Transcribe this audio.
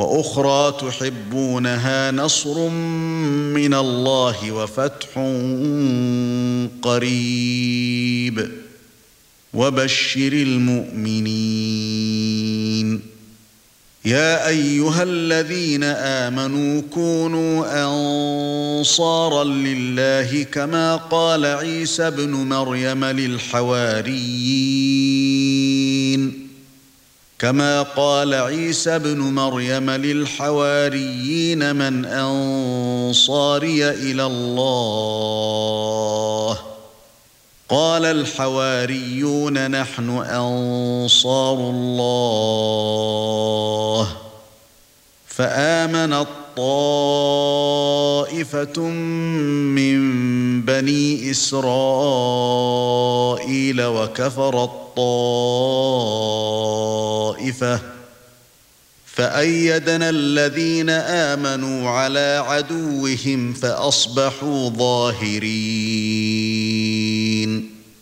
وأخرى تحبونها نصر من الله وفتح قريب. وبشر المؤمنين. يا أيها الذين آمنوا كونوا أنصارا لله كما قال عيسى ابن مريم للحواريين. كما قال عيسى ابن مريم للحواريين من أنصاري إلى الله. قال الحواريون نحن أنصار الله. فآمن طائفة من بني إسرائيل وكفر الطائفه فأيدنا الذين آمنوا على عدوهم فأصبحوا ظاهرين.